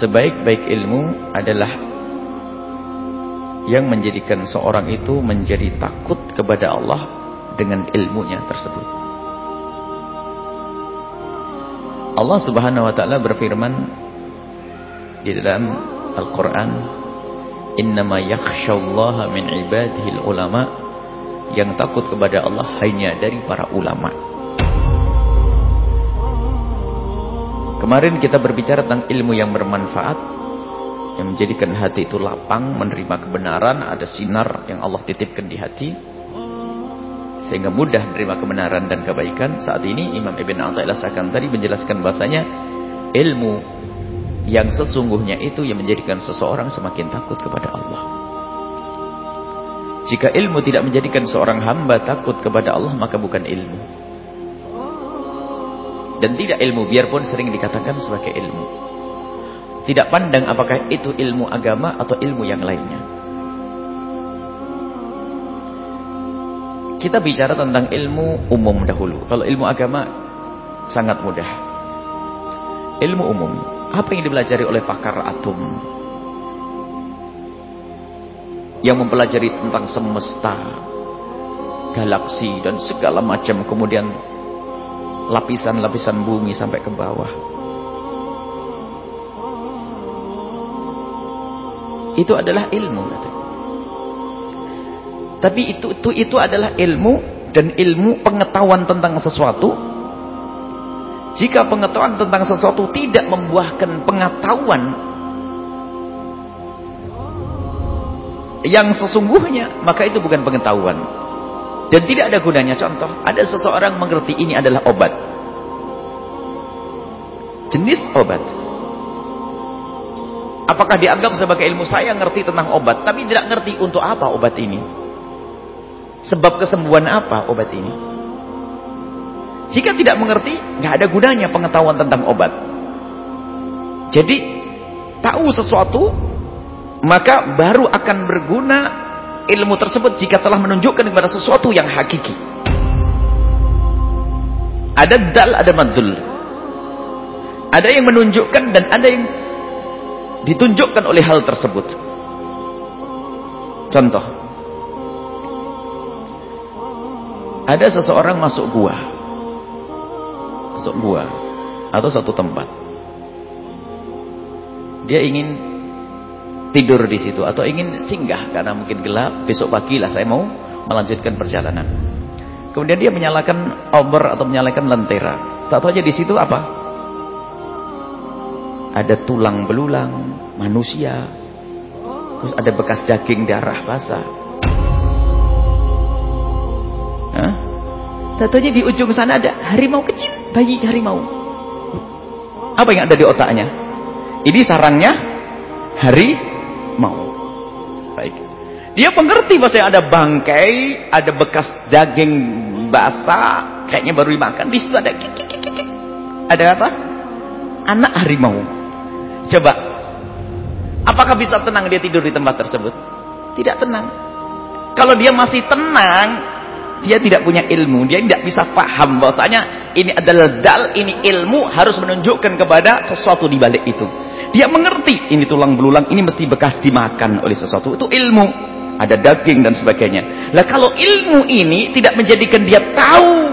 sebaik-baik ilmu adalah yang menjadikan seorang itu menjadi takut kepada Allah dengan ilmunya tersebut. Allah Subhanahu wa taala berfirman di dalam Al-Qur'an, "Innama yakhsyallaha min ibadihi ulama" yang takut kepada Allah hanya dari para ulama. Kemarin kita berbicara tentang ilmu yang bermanfaat yang menjadikan hati itu lapang menerima kebenaran, ada sinar yang Allah titipkan di hati sehingga mudah menerima kebenaran dan kebaikan. Saat ini Imam Ibn Athaillah Sakan tadi menjelaskan bahasanya ilmu yang sesungguhnya itu yang menjadikan seseorang semakin takut kepada Allah. Jika ilmu tidak menjadikan seorang hamba takut kepada Allah maka bukan ilmu dan tidak ilmu biarpun sering dikatakan sebagai ilmu. Tidak pandang apakah itu ilmu agama atau ilmu yang lainnya. Kita bicara tentang ilmu umum dahulu. Kalau ilmu agama sangat mudah. Ilmu umum. Apa yang dipelajari oleh pakar atom? Yang mempelajari tentang semesta galaksi dan segala macam. Kemudian lapisan-lapisan bumi sampai ke bawah. Itu adalah ilmu Tapi itu itu itu adalah ilmu dan ilmu pengetahuan tentang sesuatu. Jika pengetahuan tentang sesuatu tidak membuahkan pengetahuan yang sesungguhnya, maka itu bukan pengetahuan. Dan tidak ada gunanya. Contoh, ada seseorang mengerti ini adalah obat. Jenis obat. Apakah dianggap sebagai ilmu saya ngerti tentang obat, tapi tidak ngerti untuk apa obat ini? Sebab kesembuhan apa obat ini? Jika tidak mengerti, nggak ada gunanya pengetahuan tentang obat. Jadi, tahu sesuatu, maka baru akan berguna ilmu tersebut jika telah menunjukkan kepada sesuatu yang hakiki. Ada dal, ada madul. Ada yang menunjukkan dan ada yang ditunjukkan oleh hal tersebut. Contoh. Ada seseorang masuk gua. Masuk gua atau satu tempat. Dia ingin tidur di situ atau ingin singgah karena mungkin gelap, besok pagi lah saya mau melanjutkan perjalanan. Kemudian dia menyalakan obor atau menyalakan lentera. Tak tahu aja di situ apa? Ada tulang belulang manusia. Terus ada bekas daging darah basah. Hah? Tak tahu aja di ujung sana ada harimau kecil, bayi harimau. Apa yang ada di otaknya? Ini sarangnya hari mau. Baik. Dia mengerti bahwa ada bangkai, ada bekas daging basah, kayaknya baru dimakan. Di situ ada kik, kik, kik, kik. Ada apa? Anak harimau. Coba. Apakah bisa tenang dia tidur di tempat tersebut? Tidak tenang. Kalau dia masih tenang, dia tidak punya ilmu, dia tidak bisa paham bahwasanya ini adalah dal, ini ilmu harus menunjukkan kepada sesuatu di balik itu. Dia mengerti ini tulang belulang ini mesti bekas dimakan oleh sesuatu. Itu ilmu. Ada daging dan sebagainya. Lah kalau ilmu ini tidak menjadikan dia tahu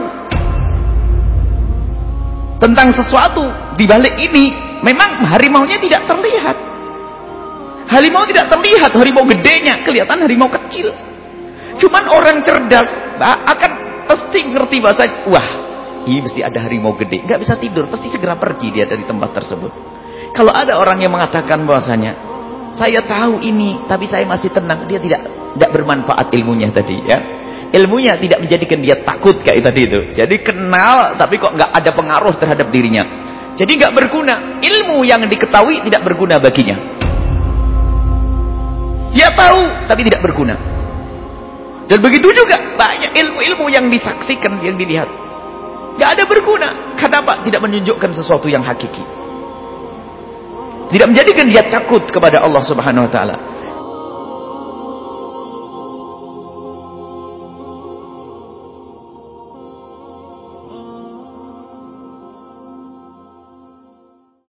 tentang sesuatu di balik ini, memang harimaunya tidak terlihat. Harimau tidak terlihat, harimau gedenya, kelihatan harimau kecil. Cuman orang cerdas akan pasti ngerti bahasa, wah, ini mesti ada harimau gede. Nggak bisa tidur, pasti segera pergi dia dari tempat tersebut. Kalau ada orang yang mengatakan bahwasanya saya tahu ini tapi saya masih tenang, dia tidak tidak bermanfaat ilmunya tadi ya. Ilmunya tidak menjadikan dia takut kayak tadi itu. Jadi kenal tapi kok nggak ada pengaruh terhadap dirinya. Jadi nggak berguna. Ilmu yang diketahui tidak berguna baginya. Dia tahu tapi tidak berguna. Dan begitu juga banyak ilmu-ilmu yang disaksikan, yang dilihat. Gak ada berguna. Kenapa? Tidak menunjukkan sesuatu yang hakiki. Tidak menjadikan dia takut kepada Allah Subhanahu wa taala.